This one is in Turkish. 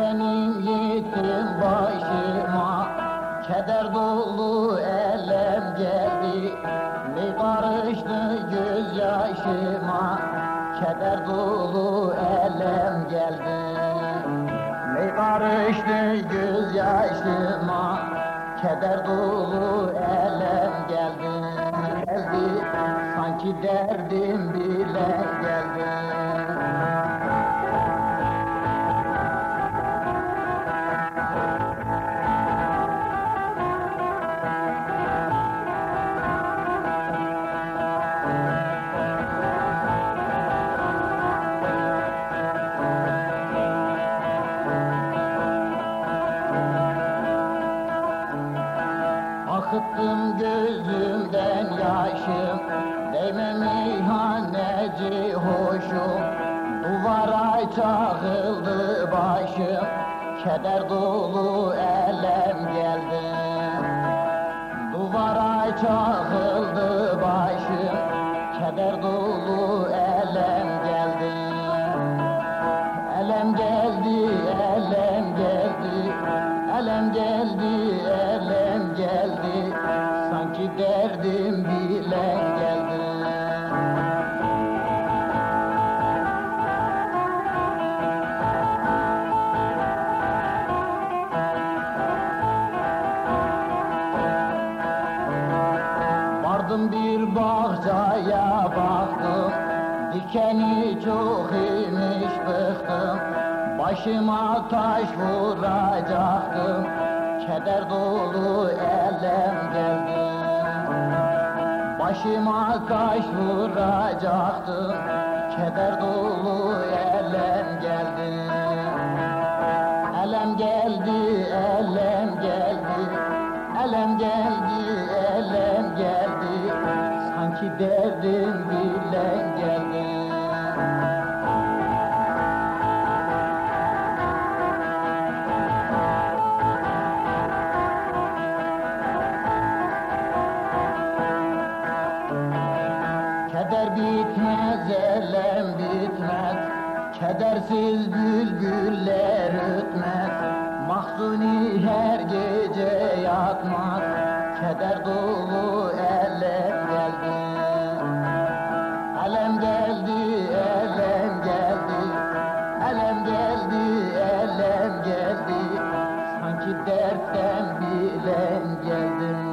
benim yıktın başıma Keder dolu elem geldi. Ne barıştı gözyaşıma Keder dolu elem geldi. Ne barıştı gözyaşıma Keder dolu elem geldi. Geldi sanki derdim bile geldi. Akıttım gözümden yaşım Değme meyhaneci hoşum. Duvara çakıldı başım Keder dolu elem geldi. Duvara çakıldı başım Keder dolu elem geldi. Elem geldi, elem geldi, elem geldi, elem Vardım bir bahçaya baktım. Dikeni çok imiş bıktım. Başıma taş vuracaktım. Keder dolu elem geldi. Başıma taş vuracaktım. Keder dolu Sanki derdim bile geldi Keder bitmez, elem bitmez. Kedersiz bülbüller ötmez. Mahzuni her gece yatmaz. Keder dolu dertten bilen geldi